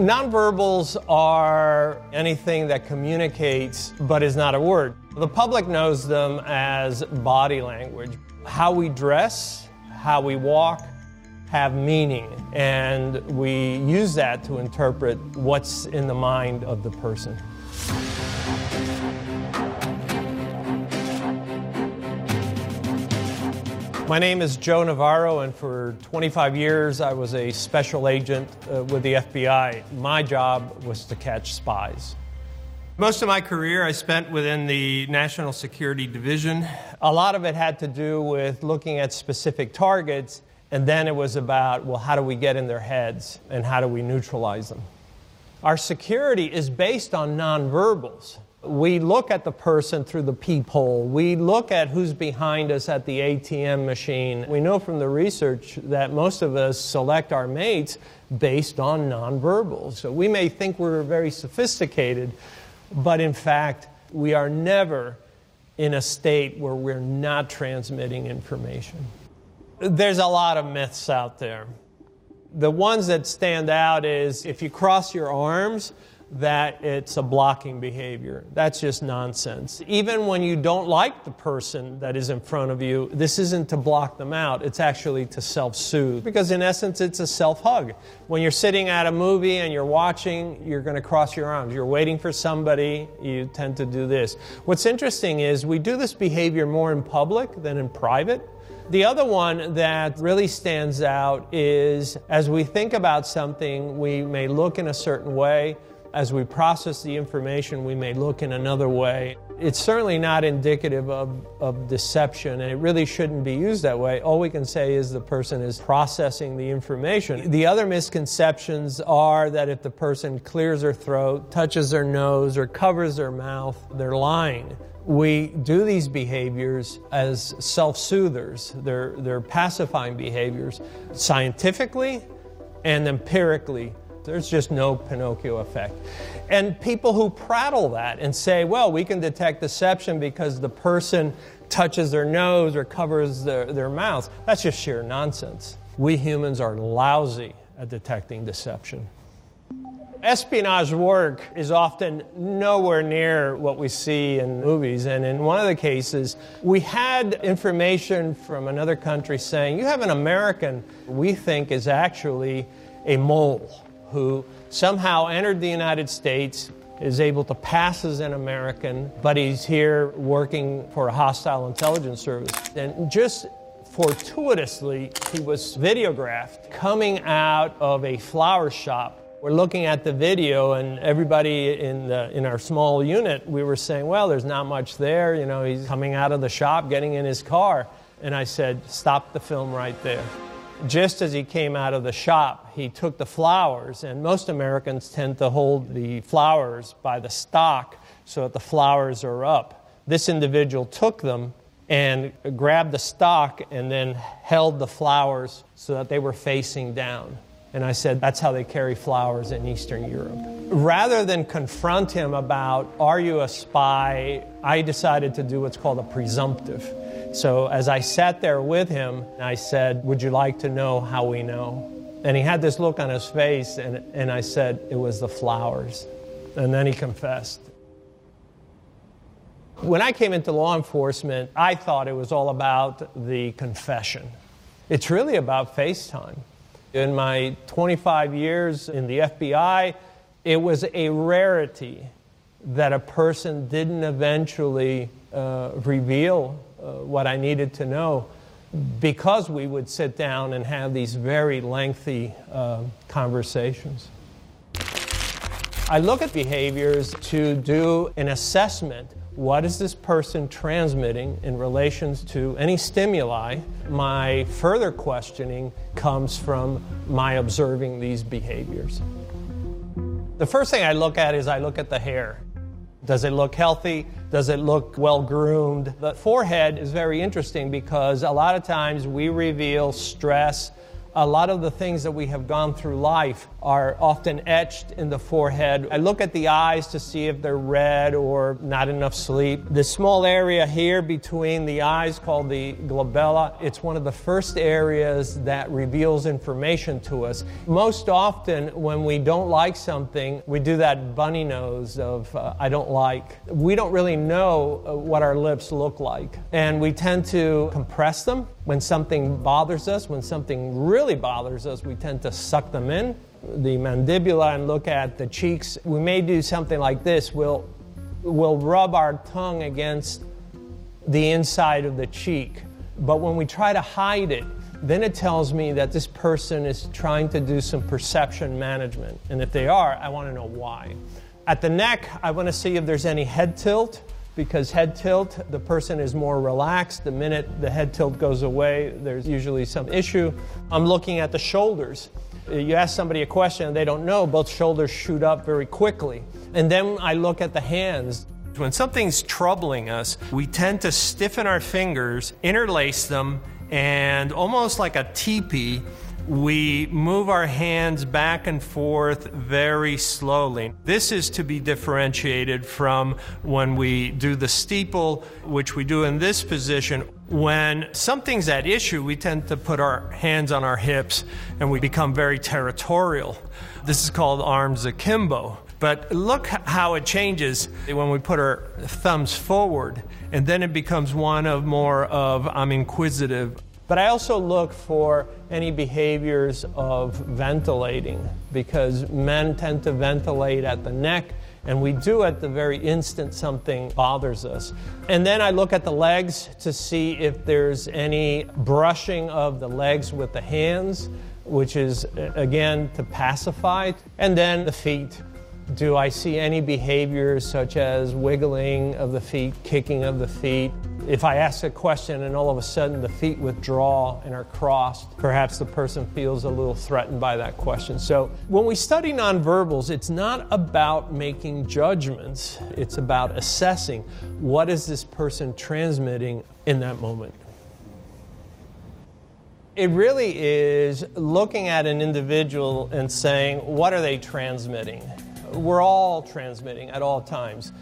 Nonverbals are anything that communicates but is not a word. The public knows them as body language. How we dress, how we walk, have meaning, and we use that to interpret what's in the mind of the person. My name is Joe Navarro, and for 25 years I was a special agent uh, with the FBI. My job was to catch spies. Most of my career I spent within the National Security Division. A lot of it had to do with looking at specific targets, and then it was about, well, how do we get in their heads and how do we neutralize them? Our security is based on nonverbals. We look at the person through the peephole. We look at who's behind us at the ATM machine. We know from the research that most of us select our mates based on nonverbals. So we may think we're very sophisticated, but in fact, we are never in a state where we're not transmitting information. There's a lot of myths out there. The ones that stand out is if you cross your arms, that it's a blocking behavior. That's just nonsense. Even when you don't like the person that is in front of you, this isn't to block them out, it's actually to self soothe. Because in essence, it's a self hug. When you're sitting at a movie and you're watching, you're going to cross your arms. You're waiting for somebody, you tend to do this. What's interesting is we do this behavior more in public than in private. The other one that really stands out is as we think about something, we may look in a certain way as we process the information, we may look in another way. It's certainly not indicative of, of deception, and it really shouldn't be used that way. All we can say is the person is processing the information. The other misconceptions are that if the person clears their throat, touches their nose, or covers their mouth, they're lying. We do these behaviors as self soothers, they're, they're pacifying behaviors scientifically and empirically there's just no Pinocchio effect. And people who prattle that and say, well, we can detect deception because the person touches their nose or covers their, their mouth, that's just sheer nonsense. We humans are lousy at detecting deception. Espionage work is often nowhere near what we see in movies. And in one of the cases, we had information from another country saying, You have an American we think is actually a mole who somehow entered the United States, is able to pass as an American, but he's here working for a hostile intelligence service. And just fortuitously, he was videographed coming out of a flower shop. We're looking at the video, and everybody in, the, in our small unit, we were saying, Well, there's not much there. You know, he's coming out of the shop, getting in his car. And I said, Stop the film right there just as he came out of the shop, he took the flowers, and most Americans tend to hold the flowers by the stalk so that the flowers are up. This individual took them and grabbed the stalk and then held the flowers so that they were facing down. And I said, that's how they carry flowers in Eastern Europe. Rather than confront him about, are you a spy, I decided to do what's called a presumptive. So as I sat there with him, I said, Would you like to know how we know? And he had this look on his face, and, and I said, It was the flowers. And then he confessed. When I came into law enforcement, I thought it was all about the confession. It's really about FaceTime. In my 25 years in the FBI, it was a rarity that a person didn't eventually uh, reveal what I needed to know because we would sit down and have these very lengthy uh, conversations. I look at behaviors to do an assessment. What is this person transmitting in relations to any stimuli? My further questioning comes from my observing these behaviors. The first thing I look at is I look at the hair. Does it look healthy? Does it look well groomed? The forehead is very interesting because a lot of times we reveal stress a lot of the things that we have gone through life are often etched in the forehead. I look at the eyes to see if they're red or not enough sleep. This small area here between the eyes called the glabella, it's one of the first areas that reveals information to us. Most often when we don't like something, we do that bunny nose of uh, I don't like. We don't really know uh, what our lips look like. And we tend to compress them when something bothers us, when something really bothers us, we tend to suck them in the mandibula and look at the cheeks. We may do something like this. We'll, we'll rub our tongue against the inside of the cheek. But when we try to hide it, then it tells me that this person is trying to do some perception management. And if they are, I want to know why. At the neck, I want to see if there's any head tilt, because head tilt, the person is more relaxed. The minute the head tilt goes away, there's usually some issue. I'm looking at the shoulders you ask somebody a question and they don't know, both shoulders shoot up very quickly. And then I look at the hands. When something's troubling us, we tend to stiffen our fingers, interlace them, and almost like a teepee, we move our hands back and forth very slowly. This is to be differentiated from when we do the steeple, which we do in this position. When something's at issue, we tend to put our hands on our hips and we become very territorial. This is called arms akimbo. But look how it changes when we put our thumbs forward, and then it becomes one of more of I'm inquisitive, but I also look for any behaviors of ventilating because men tend to ventilate at the neck and we do at the very instant something bothers us. And then I look at the legs to see if there's any brushing of the legs with the hands, which is again to pacify. And then the feet. Do I see any behaviors such as wiggling of the feet, kicking of the feet? If I ask a question and all of a sudden the feet withdraw and are crossed, perhaps the person feels a little threatened by that question. So when we study nonverbals, it's not about making judgments, it's about assessing what is this person transmitting in that moment. It really is looking at an individual and saying, what are they transmitting? We're all transmitting at all times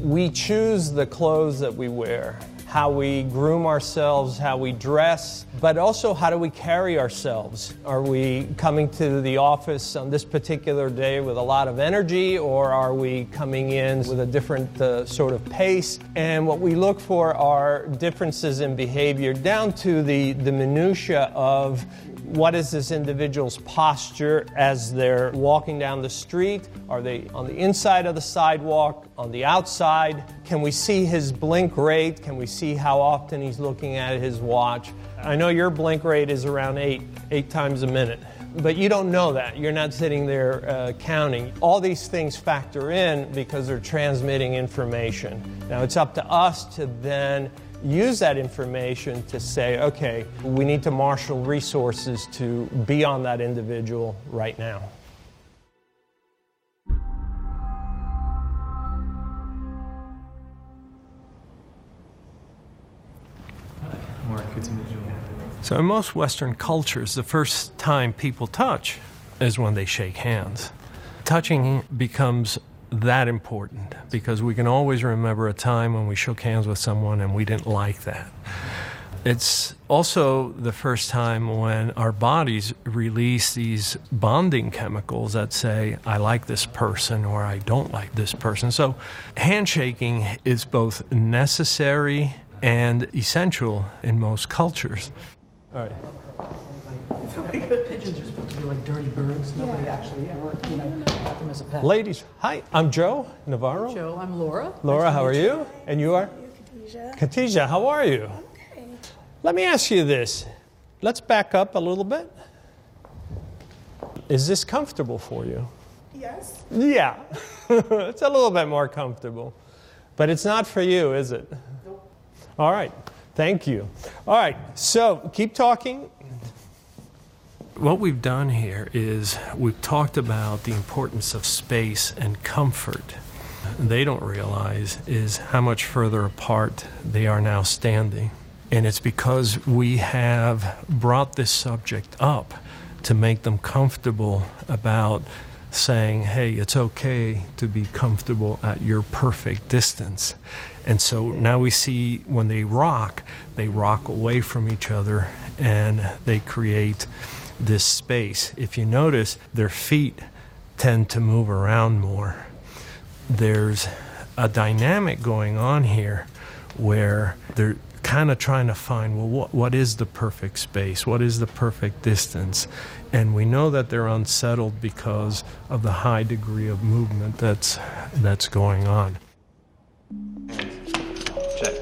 we choose the clothes that we wear, how we groom ourselves, how we dress, but also how do we carry ourselves? Are we coming to the office on this particular day with a lot of energy, or are we coming in with a different uh, sort of pace? And what we look for are differences in behavior down to the, the minutiae of what is this individual's posture as they're walking down the street? Are they on the inside of the sidewalk, on the outside? Can we see his blink rate? Can we see how often he's looking at his watch? I know your blink rate is around eight, eight times a minute, but you don't know that. You're not sitting there uh, counting. All these things factor in because they're transmitting information. Now it's up to us to then use that information to say, okay, we need to marshal resources to be on that individual right now. Mark, good to meet you. So, in most Western cultures, the first time people touch is when they shake hands. Touching becomes that important because we can always remember a time when we shook hands with someone and we didn't like that. It's also the first time when our bodies release these bonding chemicals that say, I like this person or I don't like this person. So, handshaking is both necessary and essential in most cultures. All right. Pigeons are supposed to be like dirty birds. Nobody actually ever, you know, got them as a pet. Ladies, hi, I'm Joe Navarro. Joe, I'm Laura. Laura, Nice how are meet you? And you are? Khadijah. Katija, how are you? Okay. Let me ask you this. Let's back up a little bit. Is this comfortable for you? Yes. Yeah, it's a little bit more comfortable. But it's not for you, is it? All right, thank you. All right, so keep talking. What we've done here is we've talked about the importance of space and comfort. They don't realize is how much further apart they are now standing. And it's because we have brought this subject up to make them comfortable about saying, hey, it's okay to be comfortable at your perfect distance. And so now we see when they rock, they rock away from each other and they create this space. If you notice, their feet tend to move around more. There's a dynamic going on here where they're kind of trying to find well what, what is the perfect space what is the perfect distance and we know that they're unsettled because of the high degree of movement that's that's going on Check.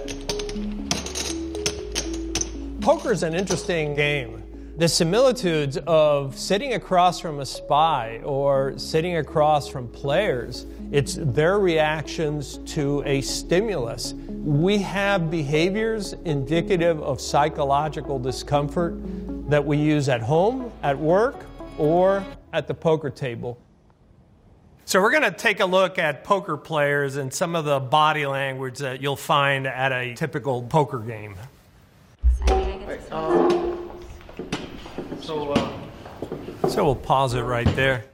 poker is an interesting game the similitudes of sitting across from a spy or sitting across from players, it's their reactions to a stimulus. We have behaviors indicative of psychological discomfort that we use at home, at work, or at the poker table. So, we're going to take a look at poker players and some of the body language that you'll find at a typical poker game. Uh, So, uh, So we'll pause it right there.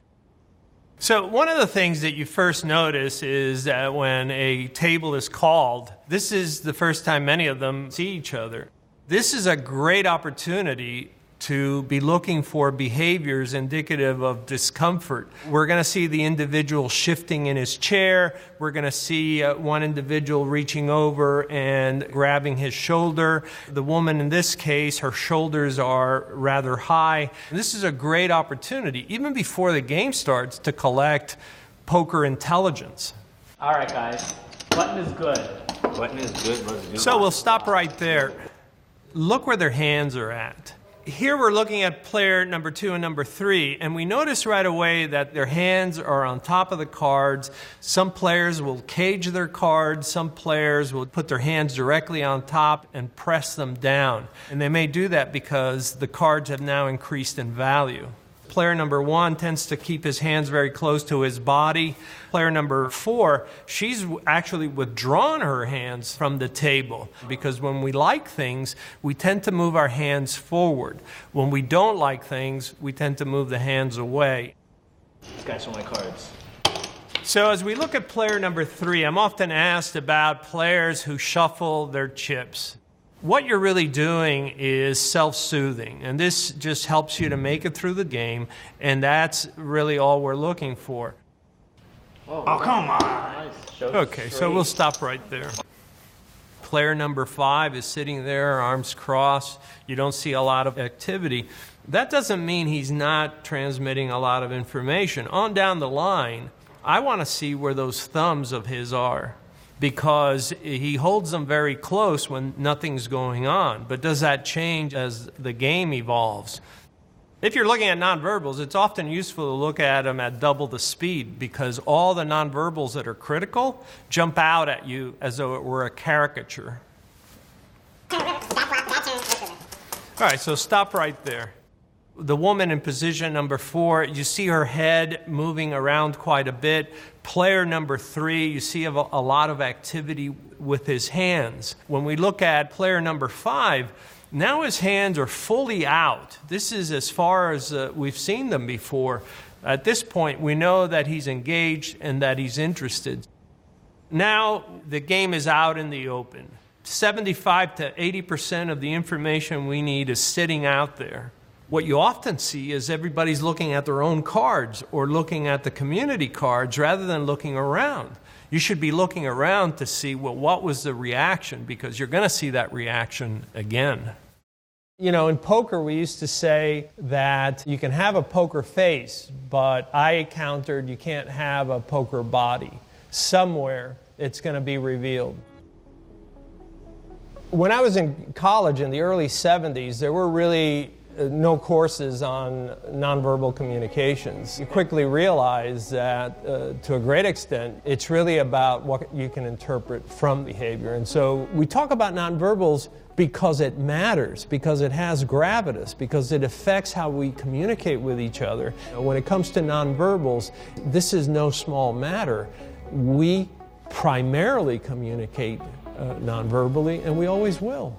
So, one of the things that you first notice is that when a table is called, this is the first time many of them see each other. This is a great opportunity to be looking for behaviors indicative of discomfort. We're going to see the individual shifting in his chair. We're going to see uh, one individual reaching over and grabbing his shoulder. The woman in this case, her shoulders are rather high. This is a great opportunity, even before the game starts, to collect poker intelligence. All right, guys. Button is good. button is good. Let's do So we'll stop right there. Look where their hands are at. Here we're looking at player number two and number three, and we notice right away that their hands are on top of the cards. Some players will cage their cards, some players will put their hands directly on top and press them down. And they may do that because the cards have now increased in value. Player number one tends to keep his hands very close to his body. Player number four, she's actually withdrawn her hands from the table because when we like things, we tend to move our hands forward. When we don't like things, we tend to move the hands away. These guys are my cards. So, as we look at player number three, I'm often asked about players who shuffle their chips. What you're really doing is self soothing, and this just helps you to make it through the game, and that's really all we're looking for. Oh, oh come on. Nice. Show Okay, so we'll stop right there. Player number five is sitting there, arms crossed. You don't see a lot of activity. That doesn't mean he's not transmitting a lot of information. On down the line, I want to see where those thumbs of his are because he holds them very close when nothing's going on. But does that change as the game evolves? If you're looking at nonverbals, it's often useful to look at them at double the speed because all the nonverbals that are critical jump out at you as though it were a caricature. All right, so stop right there. The woman in position number four, you see her head moving around quite a bit. Player number three, you see a lot of activity with his hands. When we look at player number five, now his hands are fully out. This is as far as uh, we've seen them before. At this point, we know that he's engaged and that he's interested. Now the game is out in the open. 75 to 80% of the information we need is sitting out there. What you often see is everybody's looking at their own cards or looking at the community cards rather than looking around. You should be looking around to see, well, what was the reaction? Because you're going to see that reaction again. You know, in poker, we used to say that you can have a poker face, but I countered you can't have a poker body. Somewhere it's going to be revealed. When I was in college in the early 70s, there were really no courses on nonverbal communications. You quickly realize that, uh, to a great extent, it's really about what you can interpret from behavior. And so we talk about nonverbals because it matters, because it has gravitas, because it affects how we communicate with each other. When it comes to nonverbals, this is no small matter. We primarily communicate uh, nonverbally, and we always will.